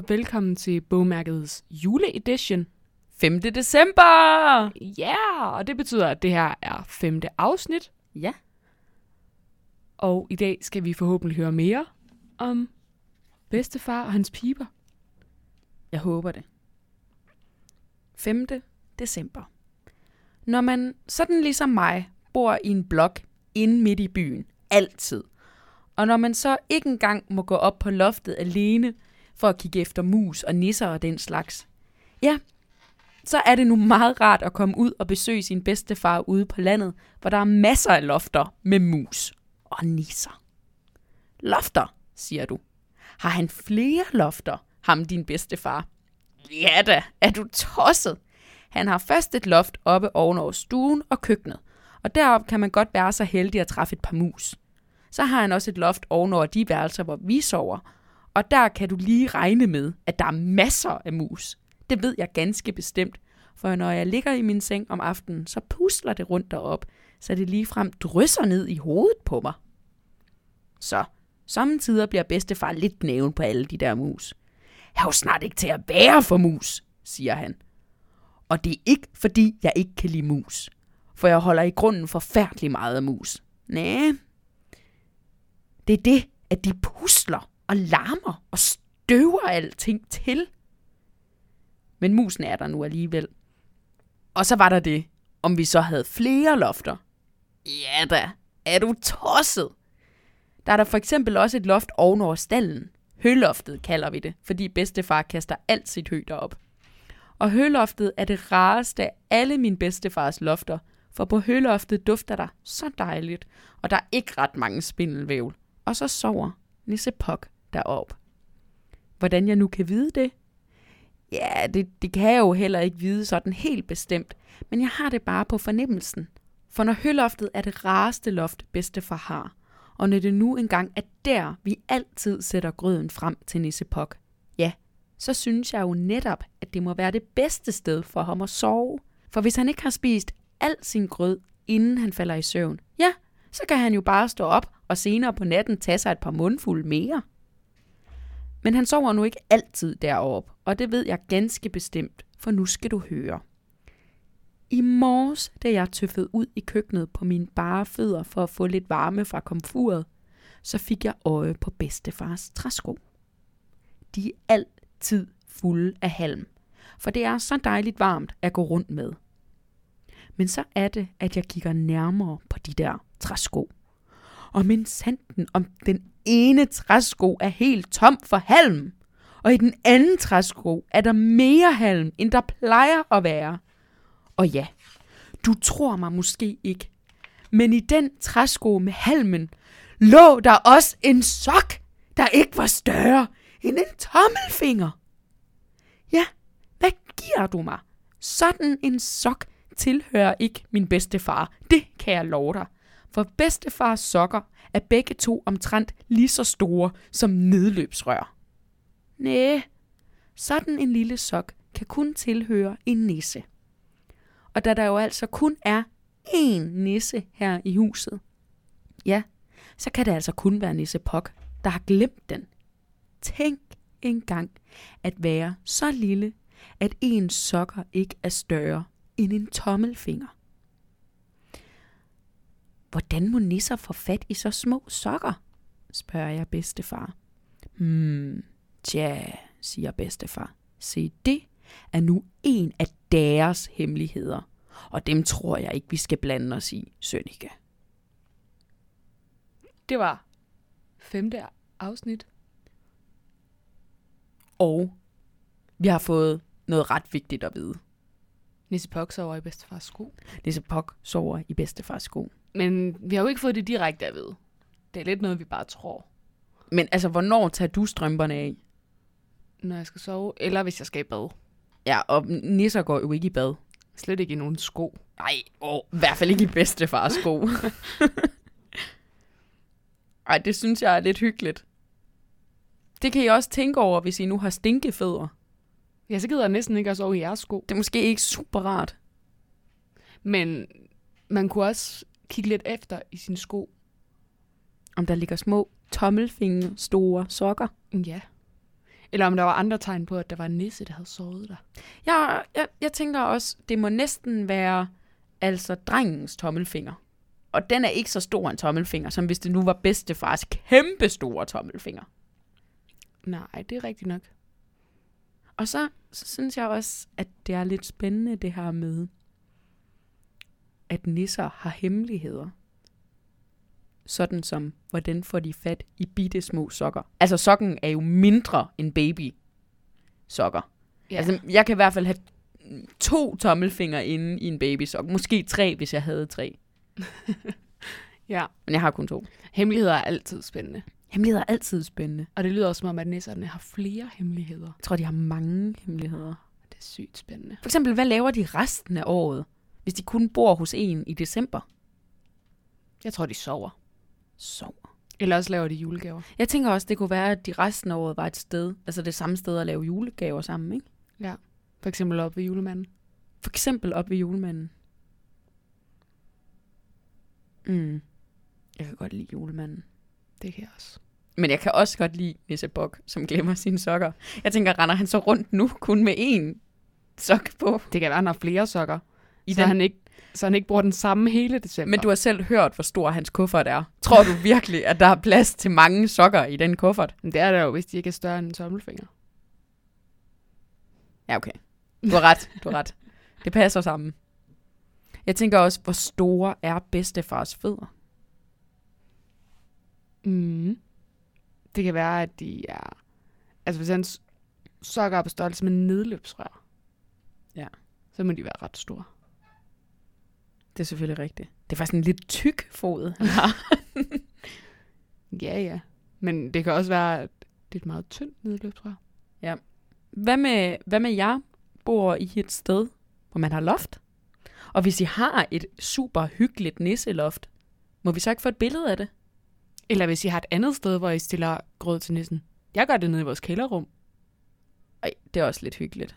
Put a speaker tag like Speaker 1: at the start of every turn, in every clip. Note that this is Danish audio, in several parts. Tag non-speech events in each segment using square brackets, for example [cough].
Speaker 1: og velkommen til bogmærkets juleedition.
Speaker 2: 5. december!
Speaker 1: Ja, yeah, og det betyder, at det her er femte afsnit,
Speaker 2: Ja.
Speaker 1: og i dag skal vi forhåbentlig høre mere om bedstefar og hans piber.
Speaker 2: Jeg håber det. 5. december. Når man sådan ligesom mig bor i en blok inde midt i byen, altid, og når man så ikke engang må gå op på loftet alene for at kigge efter mus og nisser og den slags, ja, så er det nu meget rart at komme ud og besøge sin bedstefar ude på landet, hvor der er masser af lofter med mus og nisser. Lofter, siger du. Har han flere lofter, ham din bedstefar? Ja da, er du tosset? Han har først et loft oppe ovenover stuen og køkkenet, og derop kan man godt være så heldig at træffe et par mus. Så har han også et loft ovenover de værelser, hvor vi sover, og der kan du lige regne med, at der er masser af mus. Det ved jeg ganske bestemt, for når jeg ligger i min seng om aftenen, så pusler det rundt derop, så det ligefrem drysser ned i hovedet på mig. Så, samtidig bliver bedstefar lidt næven på alle de der mus. Jeg er jo snart ikke til at være for mus, siger han. Og det er ikke, fordi jeg ikke kan lide mus. For jeg holder i grunden forfærdelig meget af mus. Næh. Det er det, at de pusler og larmer og støver alting til. Men musen er der nu alligevel. Og så var der det, om vi så havde flere lofter. Ja da, er du tosset? Der er der for eksempel også et loft ovenover stallen. Høloftet kalder vi det, fordi bedstefar kaster alt sit hø derop. Og høloftet er det rareste af alle min bedstefars lofter, for på høloftet dufter der så dejligt, og der er ikke ret mange spindelvævl. Og så sover Nisse Pok derop. Hvordan jeg nu kan vide det? Ja, det, det kan jeg jo heller ikke vide sådan helt bestemt, men jeg har det bare på fornemmelsen. For når høloftet er det rareste loft, bedstefar har, og når det nu engang er der, vi altid sætter grøden frem til Nissepok, ja, så synes jeg jo netop, at det må være det bedste sted for ham at sove. For hvis han ikke har spist al sin grød, inden han falder i søvn, ja, så kan han jo bare stå op og senere på natten tage sig et par mundfulde mere. Men han sover nu ikke altid derop, og det ved jeg ganske bestemt, for nu skal du høre. I morges, da jeg tøffede ud i køkkenet på mine bare fødder for at få lidt varme fra komfuret, så fik jeg øje på bedstefars træsko. De er altid fulde af halm, for det er så dejligt varmt at gå rundt med. Men så er det, at jeg kigger nærmere på de der træsko. Og min sanden om den ene træsko er helt tom for halm, og i den anden træsko er der mere halm, end der plejer at være. Og ja, du tror mig måske ikke, men i den træsko med halmen lå der også en sok, der ikke var større end en tommelfinger. Ja, hvad giver du mig? Sådan en sok tilhører ikke min bedste far. Det kan jeg love dig. For bedstefars sokker er begge to omtrent lige så store som nedløbsrør. Næh, sådan en lille sok kan kun tilhøre en nisse. Og da der jo altså kun er én nisse her i huset, ja, så kan det altså kun være Nisse Pok, der har glemt den. Tænk engang at være så lille, at ens sokker ikke er større end en tommelfinger. Hvordan må nisser få fat i så små sokker? spørger jeg bedstefar. Hmm, tja, siger bedstefar. Se, det er nu en af deres hemmeligheder, og dem tror jeg ikke, vi skal blande os i, Sønnike.
Speaker 1: Det var femte afsnit.
Speaker 2: Og vi har fået noget ret vigtigt at vide.
Speaker 1: Nisse Pok sover i bedstefars sko.
Speaker 2: Nisse Pok sover i bedstefars sko.
Speaker 1: Men vi har jo ikke fået det direkte at vide. Det er lidt noget, vi bare tror,
Speaker 2: Men altså, hvornår tager du strømperne af?
Speaker 1: når jeg skal sove. Eller hvis jeg skal i bad.
Speaker 2: Ja, og nisser går jo ikke i bad.
Speaker 1: Slet ikke i nogen sko.
Speaker 2: Nej, oh, i hvert fald ikke i bedstefars sko. [laughs] Ej, det synes jeg er lidt hyggeligt. Det kan I også tænke over, hvis I nu har stinkefødder.
Speaker 1: Ja, så gider jeg næsten ikke at sove i jeres sko.
Speaker 2: Det er måske ikke super rart.
Speaker 1: Men man kunne også kigge lidt efter i sine sko.
Speaker 2: Om der ligger små tommelfinger store sokker.
Speaker 1: Ja. Eller om der var andre tegn på, at der var en nisse, der havde såret dig.
Speaker 2: Jeg, jeg, jeg tænker også, det må næsten være altså drengens tommelfinger. Og den er ikke så stor en tommelfinger, som hvis det nu var bedstefars kæmpe store tommelfinger.
Speaker 1: Nej, det er rigtigt nok.
Speaker 2: Og så, så synes jeg også, at det er lidt spændende det her med, at nisser har hemmeligheder. Sådan som, hvordan får de fat i bitte små sokker. Altså sokken er jo mindre end baby sokker.
Speaker 1: Ja.
Speaker 2: Altså jeg kan i hvert fald have to tommelfingre inde i en babysok. Måske tre, hvis jeg havde tre. [laughs]
Speaker 1: ja.
Speaker 2: Men jeg har kun to.
Speaker 1: Hemmeligheder er altid spændende.
Speaker 2: Hemmeligheder er altid spændende.
Speaker 1: Og det lyder også som om, at nisserne har flere hemmeligheder.
Speaker 2: Jeg tror, de har mange hemmeligheder.
Speaker 1: Det er sygt spændende.
Speaker 2: For eksempel, hvad laver de resten af året, hvis de kun bor hos en i december?
Speaker 1: Jeg tror, de sover.
Speaker 2: Sover.
Speaker 1: Eller også laver de julegaver.
Speaker 2: Jeg tænker også, det kunne være, at de resten af året var et sted, altså det samme sted at lave julegaver sammen, ikke?
Speaker 1: Ja. For eksempel op ved julemanden.
Speaker 2: For eksempel op ved julemanden. Mm. Jeg kan godt lide julemanden.
Speaker 1: Det kan jeg også.
Speaker 2: Men jeg kan også godt lide Nisse Bok, som glemmer sine sokker. Jeg tænker, render han så rundt nu kun med én sok på?
Speaker 1: Det kan være, han har flere sokker.
Speaker 2: I
Speaker 1: så,
Speaker 2: den-
Speaker 1: han ikke, så han ikke bruger den samme hele december.
Speaker 2: Men du har selv hørt, hvor stor hans kuffert er. Tror du virkelig, at der er plads til mange sokker i den kuffert?
Speaker 1: Men det er der jo, hvis de ikke er større end en tommelfinger.
Speaker 2: Ja, okay. Du har ret, du har ret. Det passer sammen. Jeg tænker også, hvor store er bedstefars fødder?
Speaker 1: Mm. Det kan være, at de er... Altså, hvis hans sokker er på størrelse med nedløbsrør,
Speaker 2: Ja.
Speaker 1: så må de være ret store.
Speaker 2: Det er selvfølgelig rigtigt. Det er faktisk en lidt tyk fod, [laughs] han har.
Speaker 1: Ja, ja. Men det kan også være, at det er et meget tyndt nedløbsrør.
Speaker 2: Hvad med, hvad med jer bor i et sted, hvor man har loft? Og hvis I har et super hyggeligt nisseloft, må vi så ikke få et billede af det?
Speaker 1: Eller hvis I har et andet sted, hvor I stiller grød til nissen. Jeg gør det nede i vores kælderrum.
Speaker 2: Ej, det er også lidt hyggeligt.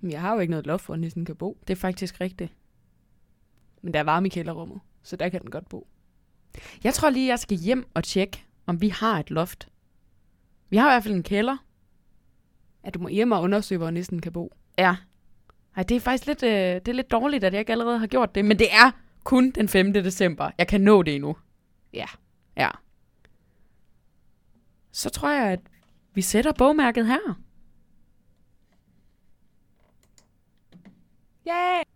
Speaker 1: Men jeg har jo ikke noget loft, hvor nissen kan bo.
Speaker 2: Det er faktisk rigtigt.
Speaker 1: Men der er varme i kælderrummet, så der kan den godt bo.
Speaker 2: Jeg tror lige, jeg skal hjem og tjekke, om vi har et loft. Vi har i hvert fald en kælder.
Speaker 1: At du må hjem og undersøge, hvor nissen kan bo.
Speaker 2: Ja. Ej, det er faktisk lidt, øh, det er lidt dårligt, at jeg ikke allerede har gjort det. Men det er kun den 5. december. Jeg kan nå det endnu.
Speaker 1: Ja.
Speaker 2: Ja. Så tror jeg, at vi sætter bogmærket her.
Speaker 1: Yay!